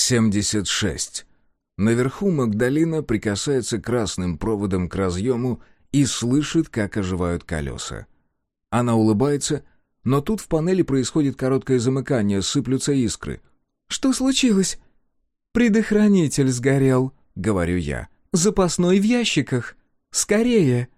76. Наверху Магдалина прикасается красным проводом к разъему и слышит, как оживают колеса. Она улыбается, но тут в панели происходит короткое замыкание, сыплются искры. «Что случилось?» «Предохранитель сгорел», — говорю я. «Запасной в ящиках. Скорее!»